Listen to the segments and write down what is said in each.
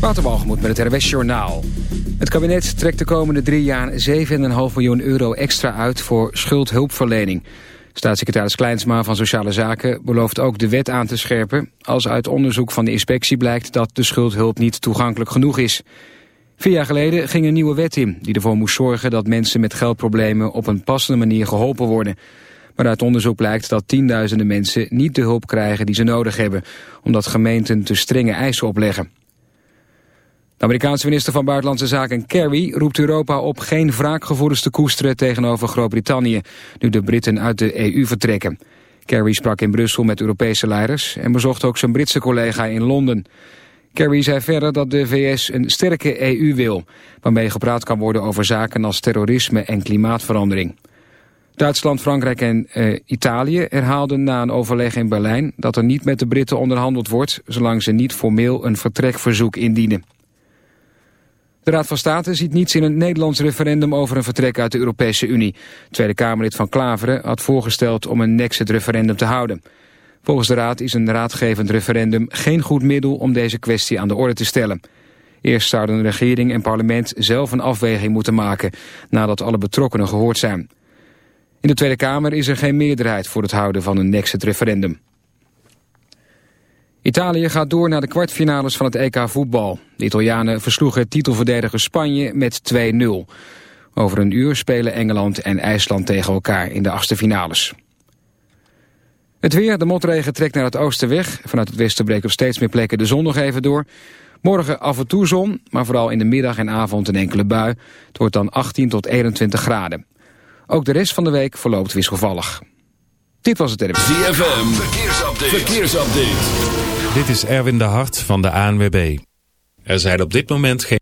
Waterbalgemoed met het RWS Journaal. Het kabinet trekt de komende drie jaar 7,5 miljoen euro extra uit voor schuldhulpverlening. Staatssecretaris Kleinsma van Sociale Zaken belooft ook de wet aan te scherpen... als uit onderzoek van de inspectie blijkt dat de schuldhulp niet toegankelijk genoeg is. Vier jaar geleden ging een nieuwe wet in die ervoor moest zorgen... dat mensen met geldproblemen op een passende manier geholpen worden... Maar uit onderzoek blijkt dat tienduizenden mensen niet de hulp krijgen die ze nodig hebben, omdat gemeenten te strenge eisen opleggen. De Amerikaanse minister van Buitenlandse Zaken Kerry roept Europa op geen wraakgevoelens te koesteren tegenover Groot-Brittannië, nu de Britten uit de EU vertrekken. Kerry sprak in Brussel met Europese leiders en bezocht ook zijn Britse collega in Londen. Kerry zei verder dat de VS een sterke EU wil, waarmee gepraat kan worden over zaken als terrorisme en klimaatverandering. Duitsland, Frankrijk en uh, Italië herhaalden na een overleg in Berlijn dat er niet met de Britten onderhandeld wordt, zolang ze niet formeel een vertrekverzoek indienen. De Raad van State ziet niets in een Nederlands referendum over een vertrek uit de Europese Unie. Tweede Kamerlid van Klaveren had voorgesteld om een Nexit-referendum te houden. Volgens de Raad is een raadgevend referendum geen goed middel om deze kwestie aan de orde te stellen. Eerst zouden regering en parlement zelf een afweging moeten maken, nadat alle betrokkenen gehoord zijn. In de Tweede Kamer is er geen meerderheid voor het houden van een Nexit-referendum. Italië gaat door naar de kwartfinales van het EK voetbal. De Italianen versloegen titelverdediger Spanje met 2-0. Over een uur spelen Engeland en IJsland tegen elkaar in de achtste finales. Het weer, de motregen trekt naar het oosten weg. Vanuit het westen breekt op steeds meer plekken de zon nog even door. Morgen af en toe zon, maar vooral in de middag en avond een enkele bui. Het wordt dan 18 tot 21 graden. Ook de rest van de week verloopt wisselvallig. Dit was het RB. ZFM, verkeersupdate. verkeersupdate. Dit is Erwin de Hart van de ANWB. Er zijn op dit moment geen...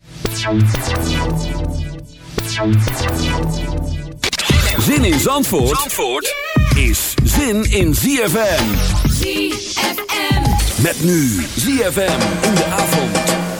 Zin in Zandvoort, Zandvoort is zin in ZFM. ZFM. Met nu ZFM in de avond.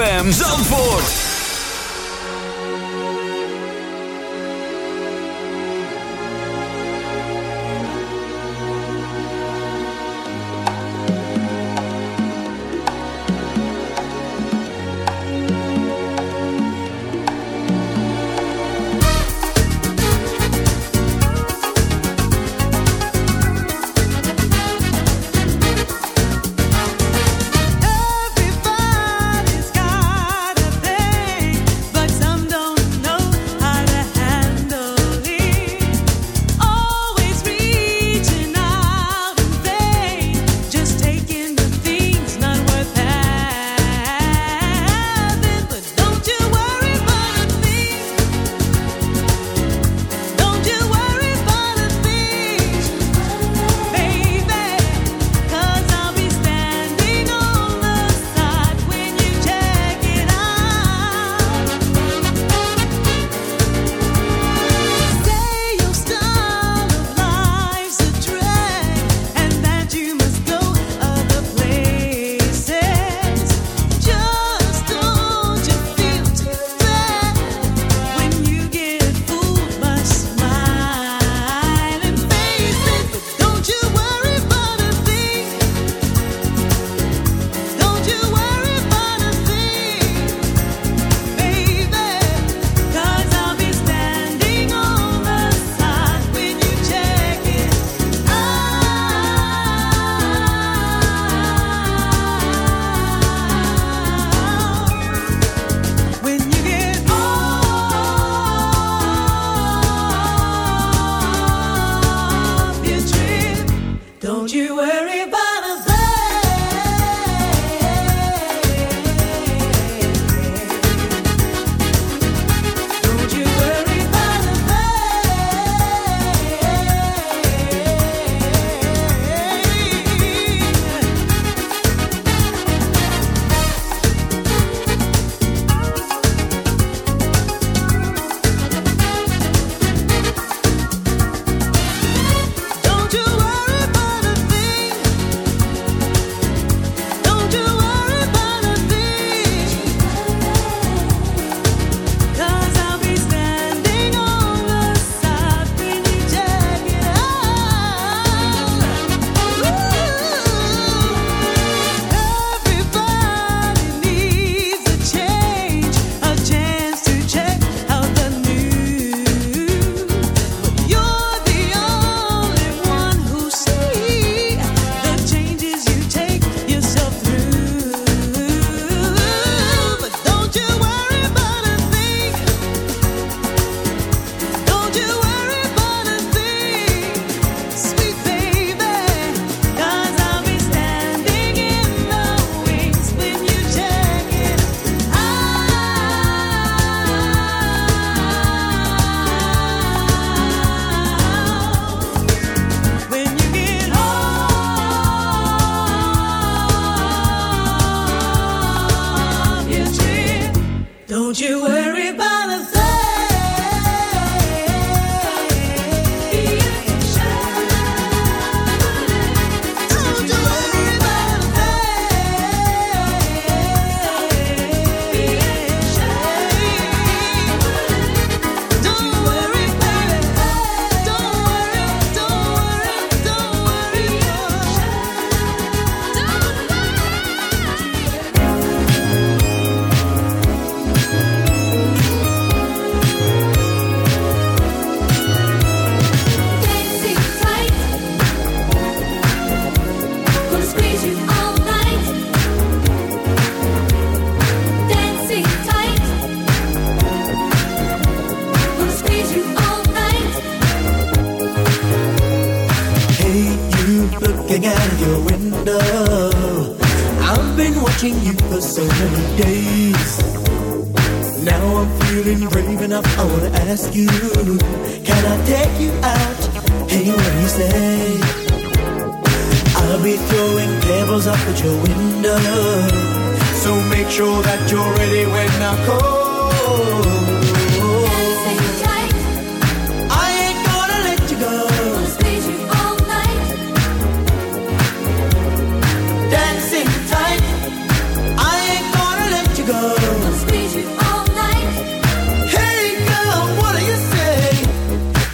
ZFM Zandvoort.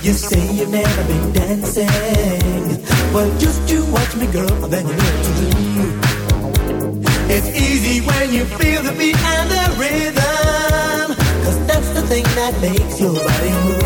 You say you've never been dancing. Well, just you watch me, girl, then you know what to do. It's easy when you feel the beat and the rhythm. Cause that's the thing that makes your body move.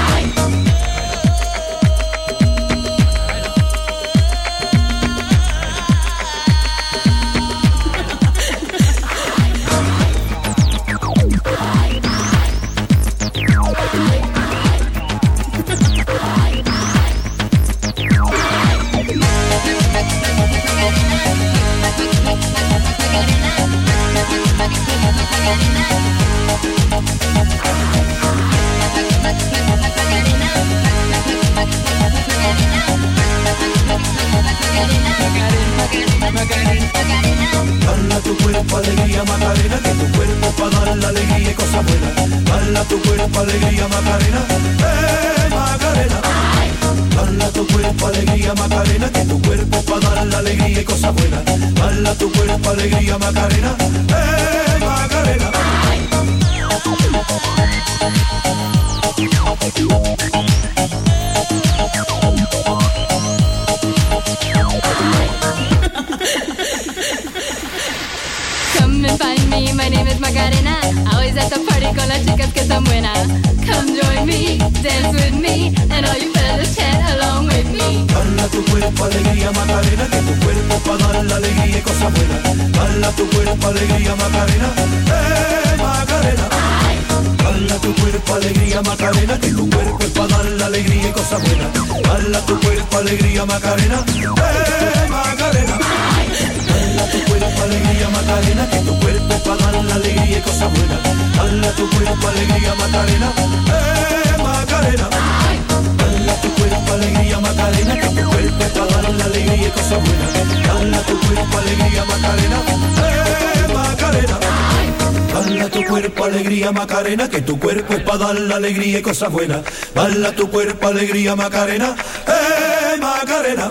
alegría y cosas buenas. Bala tu cuerpo, alegría, Macarena, eh, Macarena.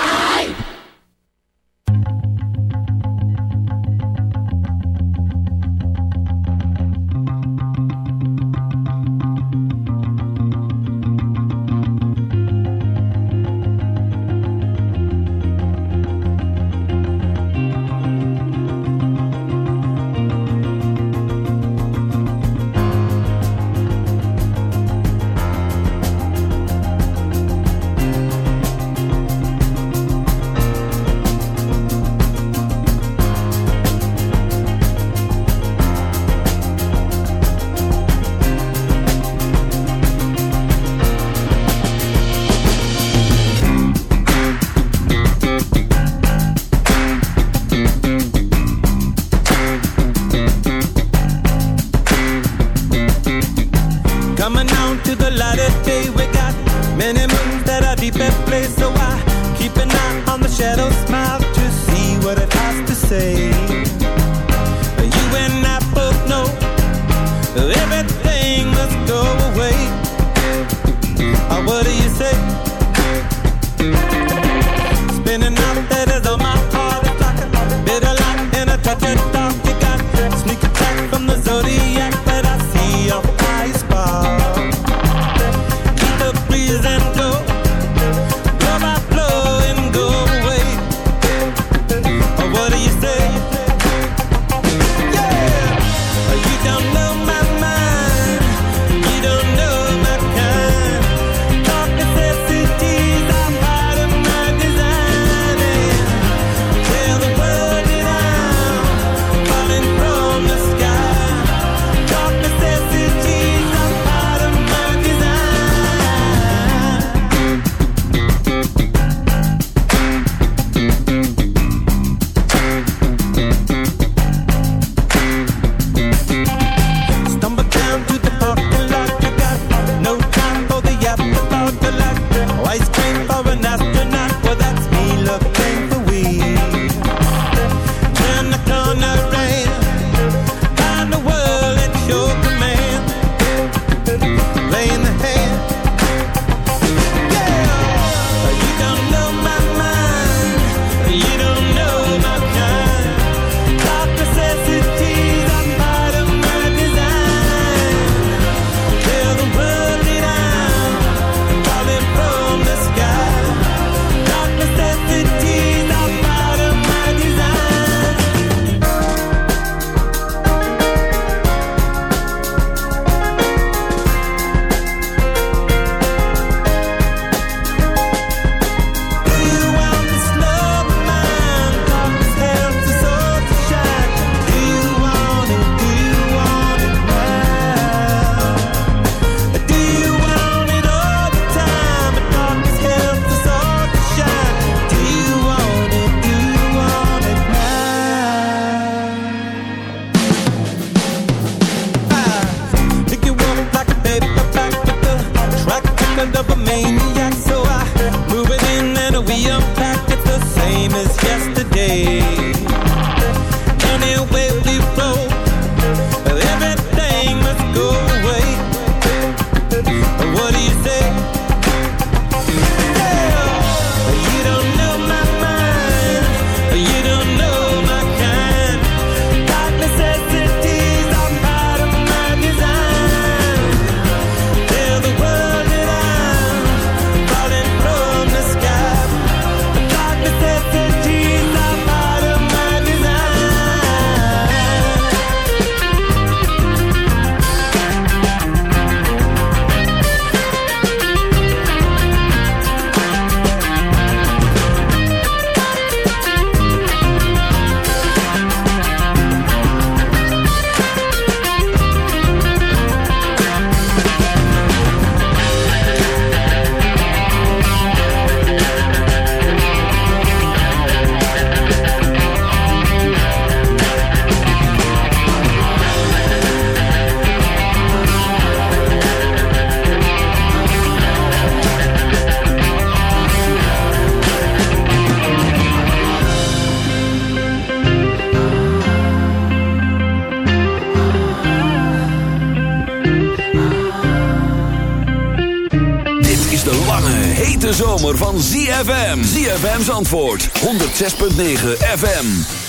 Antwoord 106.9 FM.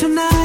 tonight.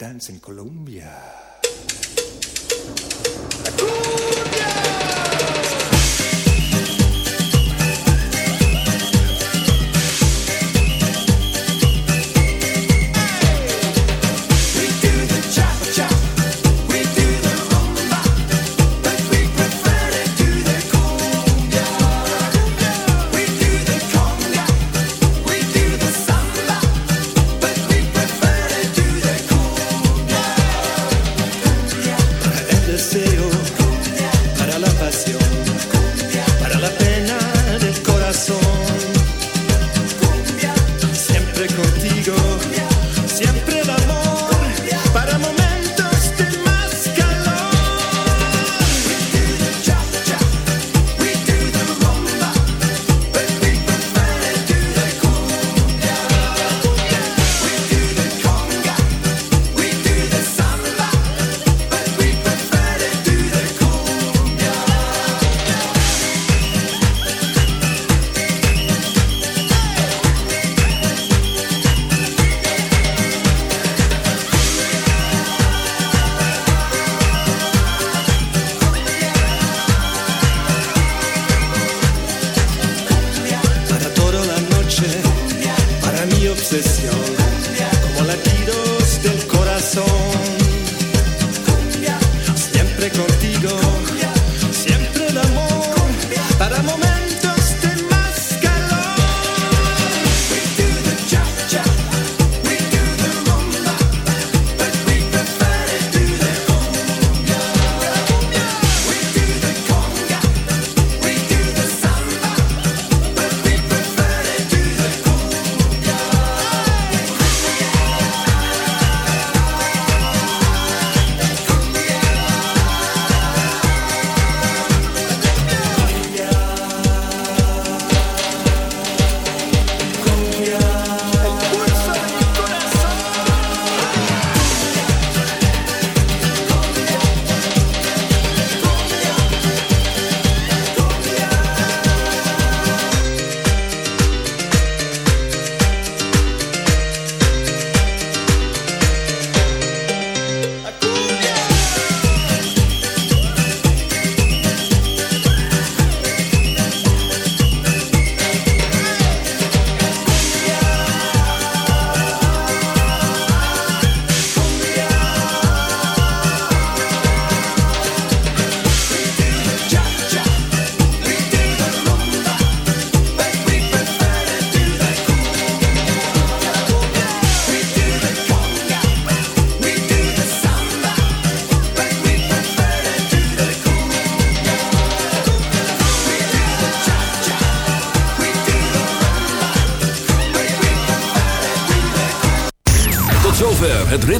Dance in Colombia?